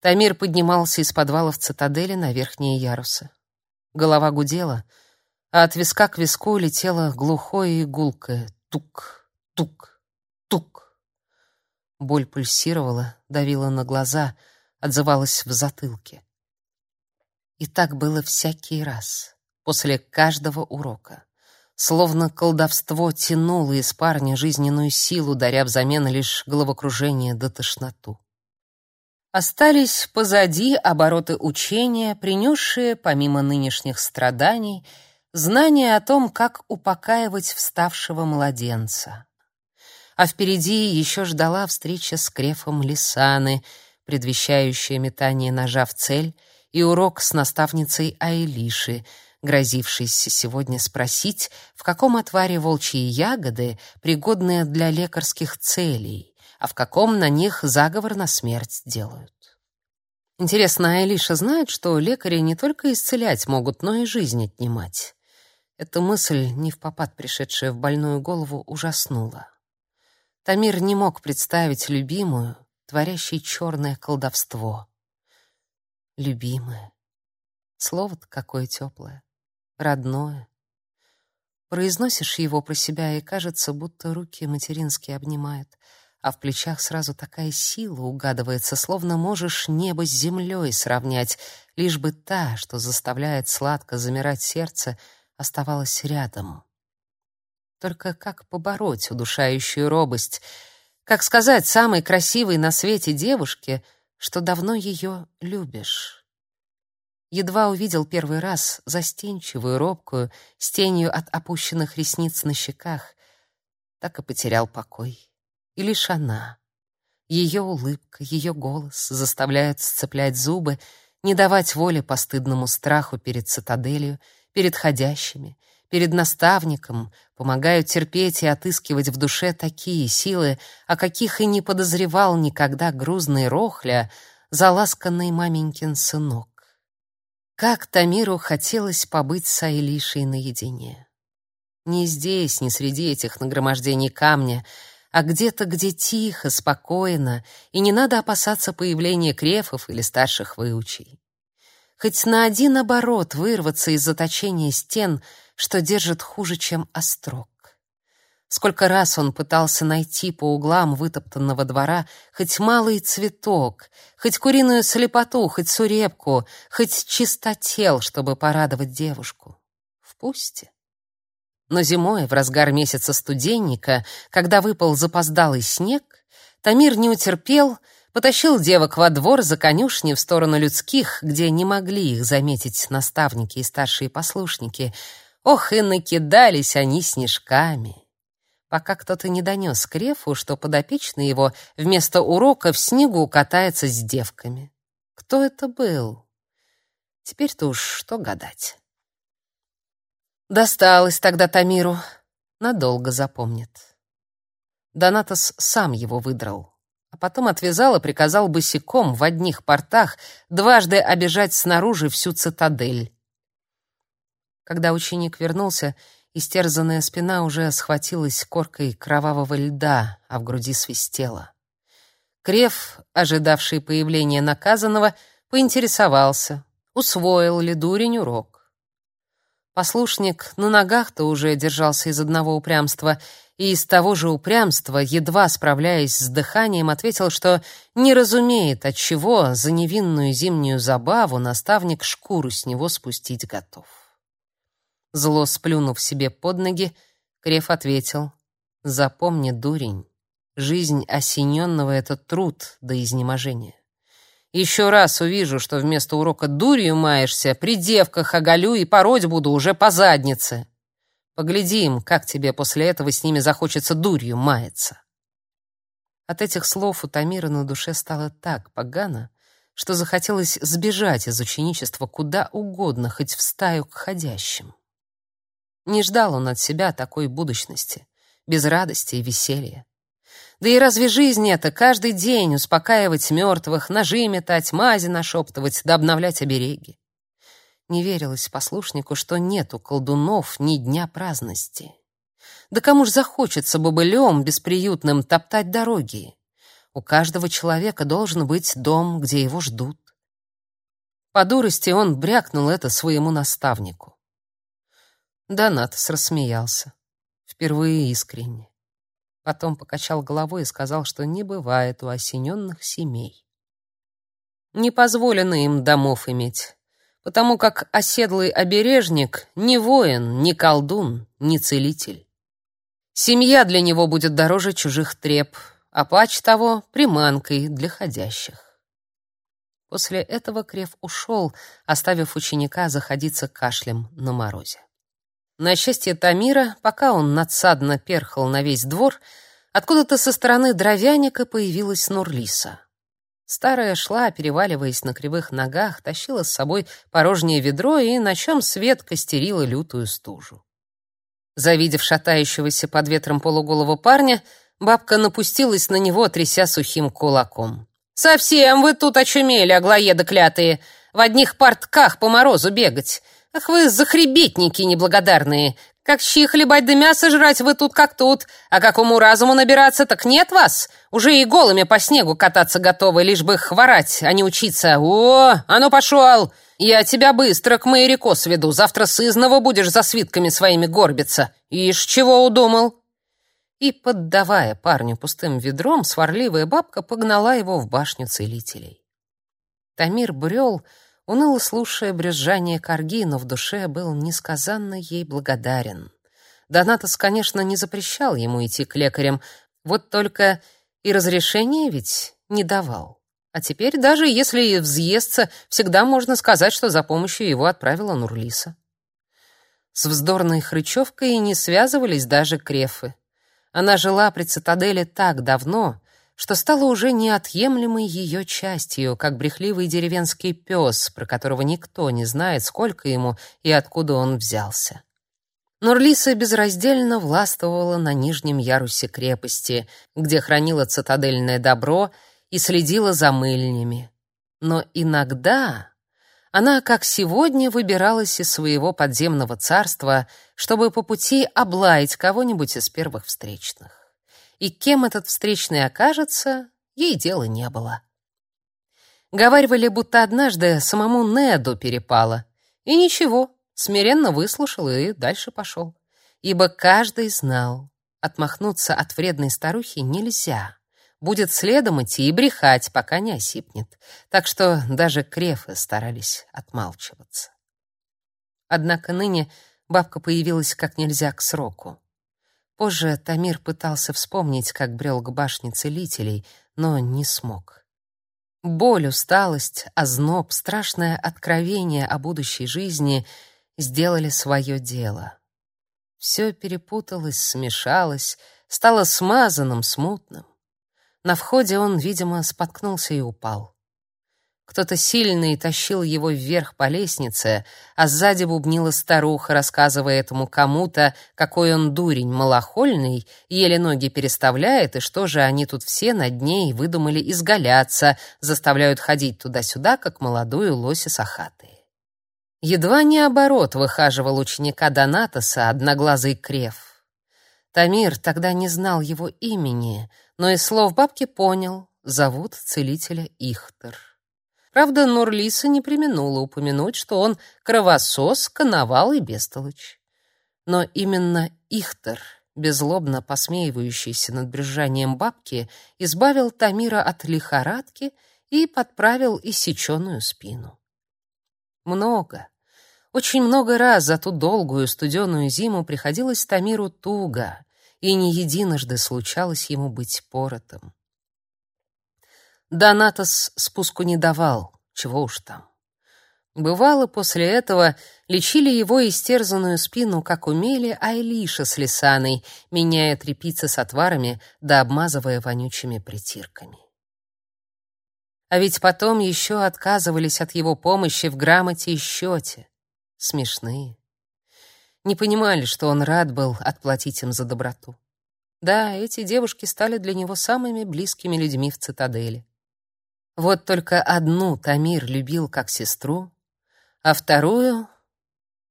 Тамир поднимался из подвала в цитадели на верхние ярусы. Голова гудела, а от виска к виску летело глухое и гулкое тук, тук, тук. Боль пульсировала, давила на глаза, отзывалась в затылке. И так было всякий раз, после каждого урока. Словно колдовство тянуло из парня жизненную силу, даря взамен лишь головокружение да тошноту. Остались позади обороты учения, принесшие, помимо нынешних страданий, знания о том, как упокаивать вставшего младенца. А впереди еще ждала встреча с Крефом Лисаны, предвещающая метание ножа в цель, и урок с наставницей Айлиши, грозившейся сегодня спросить, в каком отваре волчьи ягоды пригодны для лекарских целей, а в каком на них заговор на смерть делают. Интересно, а Элиша знает, что лекари не только исцелять могут, но и жизнь отнимать? Эта мысль, не в попад пришедшая в больную голову, ужаснула. Тамир не мог представить любимую, творящей черное колдовство. Любимая. Слово-то какое теплое, родное. Произносишь его про себя, и кажется, будто руки материнские обнимают — а в плечах сразу такая сила угадывается, словно можешь небо с землей сравнять, лишь бы та, что заставляет сладко замирать сердце, оставалась рядом. Только как побороть удушающую робость? Как сказать самой красивой на свете девушке, что давно ее любишь? Едва увидел первый раз застенчивую, робкую, с тенью от опущенных ресниц на щеках, так и потерял покой. И лишь она, ее улыбка, ее голос заставляют сцеплять зубы, не давать воли постыдному страху перед цитаделью, перед ходящими, перед наставником, помогают терпеть и отыскивать в душе такие силы, о каких и не подозревал никогда грузный Рохля, заласканный маменькин сынок. Как Тамиру хотелось побыть с Айлишей наедине. Не здесь, не среди этих нагромождений камня, а где-то, где тихо, спокойно, и не надо опасаться появления крефов или старших выучей. Хоть на один оборот вырваться из заточения стен, что держит хуже, чем острог. Сколько раз он пытался найти по углам вытоптанного двора хоть малый цветок, хоть куриную слепоту, хоть сурепку, хоть чистотел, чтобы порадовать девушку. В пусте. Но зимой, в разгар месяца студенника, когда выпал запоздалый снег, Тамир не утерпел, потащил девок во двор за конюшни в сторону людских, где не могли их заметить наставники и старшие послушники. Ох, и накидались они снежками. Пока кто-то не донес Крефу, что подопечный его вместо урока в снегу катается с девками. Кто это был? Теперь-то уж что гадать. Досталось тогда Тамиру. Надолго запомнит. Донатос сам его выдрал, а потом отвязал и приказал босиком в одних портах дважды обижать снаружи всю цитадель. Когда ученик вернулся, истерзанная спина уже схватилась коркой кровавого льда, а в груди свистела. Крев, ожидавший появления наказанного, поинтересовался, усвоил ли дурень урок. Послушник на ногах-то уже держался из одного упрямства, и из того же упрямства, едва справляясь с дыханием, ответил, что не разумеет, от чего за невинную зимнюю забаву наставник шкуру с него спустить готов. Зло сплюнув себе под ноги, Креф ответил: "Запомни, дурень, жизнь осененного — это труд до изнеможения. Еще раз увижу, что вместо урока дурью маешься, при девках оголю и пороть буду уже по заднице. Поглядим, как тебе после этого с ними захочется дурью маяться. От этих слов у Тамира на душе стало так погано, что захотелось сбежать из ученичества куда угодно, хоть в стаю к ходящим. Не ждал он от себя такой будущности, без радости и веселья. Да и разве жизнь это каждый день успокаивать мертвых, ножи метать, мази нашептывать, да обновлять обереги? Не верилось послушнику, что нет у колдунов ни дня праздности. Да кому ж захочется бобылем бесприютным топтать дороги? У каждого человека должен быть дом, где его ждут. По дурости он брякнул это своему наставнику. Донатос рассмеялся. Впервые искренне. Потом покачал головой и сказал, что не бывает у осененных семей. Не позволено им домов иметь, потому как оседлый обережник ни воин, ни колдун, ни целитель. Семья для него будет дороже чужих треп, а пач того — приманкой для ходящих. После этого Крев ушел, оставив ученика заходиться кашлем на морозе. На счастье Тамира, пока он надсадно перхал на весь двор, откуда-то со стороны дровяника появилась Нурлиса. Старая шла, переваливаясь на кривых ногах, тащила с собой порожнее ведро и на чем свет костерила лютую стужу. Завидев шатающегося под ветром полуголого парня, бабка напустилась на него, тряся сухим кулаком. «Совсем вы тут очумели, аглоеды клятые! В одних портках по морозу бегать! Ах вы захребетники неблагодарные! Как щи хлебать да мясо жрать вы тут как тут, а как уму-разуму набираться, так нет вас? Уже и голыми по снегу кататься готовы, лишь бы хворать, а не учиться. О, а ну пошел! Я тебя быстро к Майрико сведу, завтра сызново будешь за свитками своими горбиться. Ишь, чего удумал?» И, поддавая парню пустым ведром, сварливая бабка погнала его в башню целителей. Тамир брел, уныло слушая брюзжание корги, но в душе был несказанно ей благодарен. Донатос, конечно, не запрещал ему идти к лекарям, вот только и разрешения ведь не давал. А теперь, даже если и взъестся, всегда можно сказать, что за помощью его отправила Нурлиса. С вздорной хрычевкой не связывались даже крефы. Она жила при цитадели так давно, что стала уже неотъемлемой ее частью, как брехливый деревенский пес, про которого никто не знает, сколько ему и откуда он взялся. Нурлиса безраздельно властвовала на нижнем ярусе крепости, где хранила цитадельное добро и следила за мыльнями. Но иногда она, как сегодня, выбиралась из своего подземного царства, чтобы по пути облаять кого-нибудь из первых встречных и кем этот встречный окажется, ей дела не было. Говаривали, будто однажды самому Неду перепало. И ничего, смиренно выслушал и дальше пошел. Ибо каждый знал, отмахнуться от вредной старухи нельзя. Будет следом идти и брехать, пока не осипнет. Так что даже крефы старались отмалчиваться. Однако ныне бабка появилась как нельзя к сроку. Позже Тамир пытался вспомнить, как брел к башне целителей, но не смог. Боль, усталость, озноб, страшное откровение о будущей жизни сделали свое дело. Все перепуталось, смешалось, стало смазанным, смутным. На входе он, видимо, споткнулся и упал. Кто-то сильный тащил его вверх по лестнице, а сзади бубнила старуха, рассказывая этому кому-то, какой он дурень малохольный, еле ноги переставляет, и что же они тут все над ней выдумали изгаляться, заставляют ходить туда-сюда, как молодую лоси сахатые. Едва не оборот выхаживал ученика Донатоса одноглазый крев. Тамир тогда не знал его имени, но из слов бабки понял, зовут целителя Ихтер. Правда, Нурлиса не преминула упомянуть, что он кровосос, коновал и бестолочь. Но именно Ихтер, беззлобно посмеивающийся над брюзжанием бабки, избавил Тамира от лихорадки и подправил иссеченную спину. Много, очень много раз за ту долгую студеную зиму приходилось Тамиру туго, и не единожды случалось ему быть поротом. Донатос спуску не давал, чего уж там. Бывало, после этого лечили его истерзанную спину, как умели, Айлиша с Лисаной, меняя тряпицы с отварами да обмазывая вонючими притирками. А ведь потом еще отказывались от его помощи в грамоте и счете. Смешные. Не понимали, что он рад был отплатить им за доброту. Да, эти девушки стали для него самыми близкими людьми в цитадели. Вот только одну Тамир любил как сестру, а вторую...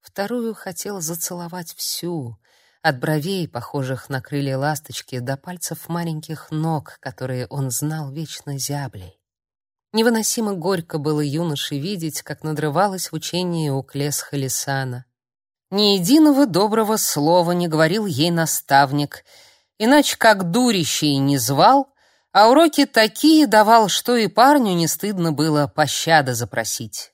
Вторую хотел зацеловать всю, от бровей, похожих на крылья ласточки, до пальцев маленьких ног, которые он знал вечно зяблей. Невыносимо горько было юноше видеть, как надрывалось в учении у Клес Халисана. Ни единого доброго слова не говорил ей наставник, иначе как дурищей не звал, а уроки такие давал, что и парню не стыдно было пощады запросить.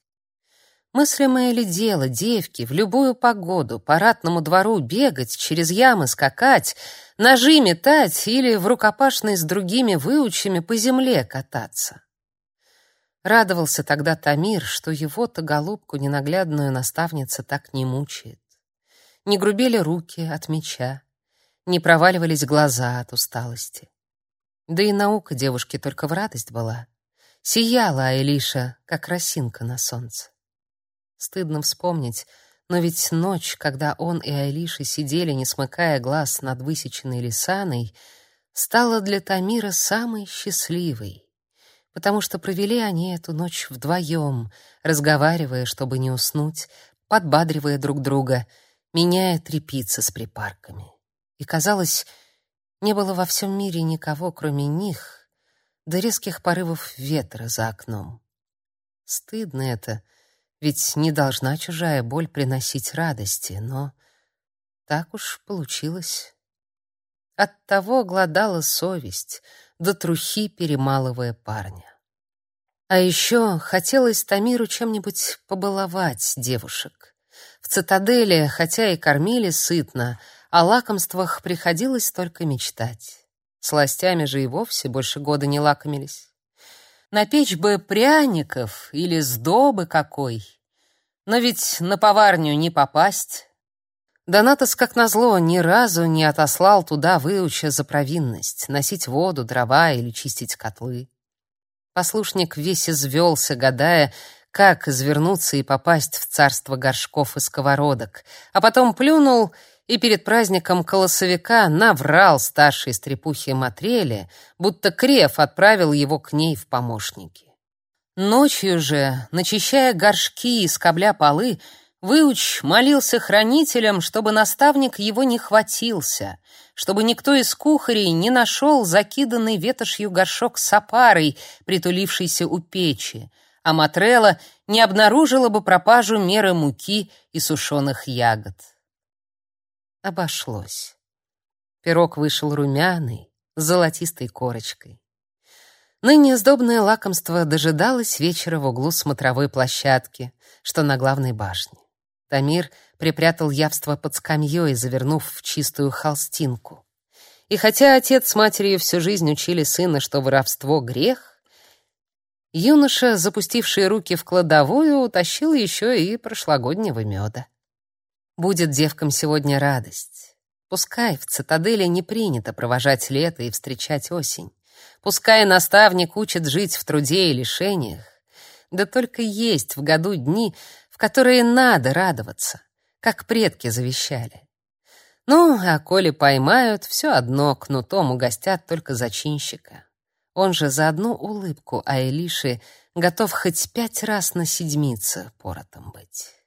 Мыслимое ли дело девки в любую погоду по ратному двору бегать, через ямы скакать, ножи метать или в рукопашной с другими выучами по земле кататься? Радовался тогда Тамир, что его-то голубку ненаглядную наставница так не мучает. Не грубели руки от меча, не проваливались глаза от усталости. Да и наука девушке только в радость была. Сияла Айлиша, как росинка на солнце. Стыдно вспомнить, но ведь ночь, когда он и Айлиша сидели, не смыкая глаз над высеченной лисаной, стала для Тамира самой счастливой, потому что провели они эту ночь вдвоем, разговаривая, чтобы не уснуть, подбадривая друг друга, меняя трепицы с припарками. И казалось, не было во всем мире никого, кроме них, до резких порывов ветра за окном. Стыдно это — ведь не должна чужая боль приносить радости, но так уж получилось. Оттого гладала совесть, до трухи перемалывая парня. А еще хотелось Тамиру чем-нибудь побаловать девушек. В цитадели, хотя и кормили сытно, о лакомствах приходилось только мечтать. Сластями же и вовсе больше года не лакомились. Напечь бы пряников или сдобы какой. Но ведь на поварню не попасть. Донатос, как назло, ни разу не отослал туда выуча за провинность, носить воду, дрова или чистить котлы. Послушник весь извелся, гадая, как извернуться и попасть в царство горшков и сковородок, а потом плюнул и перед праздником колосовика наврал старшей стрепухе Матреле, будто Креф отправил его к ней в помощники. Ночью же, начищая горшки и скобля полы, Выуч молился хранителям, чтобы наставник его не хватился, чтобы никто из кухарей не нашел закиданный ветошью горшок с опарой, притулившийся у печи, а Матрела не обнаружила бы пропажу меры муки и сушеных ягод обошлось. Пирог вышел румяный, с золотистой корочкой. Ныне сдобное лакомство дожидалось вечера в углу смотровой площадки, что на главной башне. Тамир припрятал явство под скамьей, завернув в чистую холстинку. И хотя отец с матерью всю жизнь учили сына, что воровство — грех, юноша, запустивший руки в кладовую, утащил еще и прошлогоднего меда. Будет девкам сегодня радость. Пускай в цитадели не принято провожать лето и встречать осень. Пускай наставник учит жить в труде и лишениях. Да только есть в году дни, в которые надо радоваться, как предки завещали. Ну, а коли поймают, все одно кнутом угостят только зачинщика. Он же за одну улыбку Айлиши готов хоть пять раз на седмице поротом быть.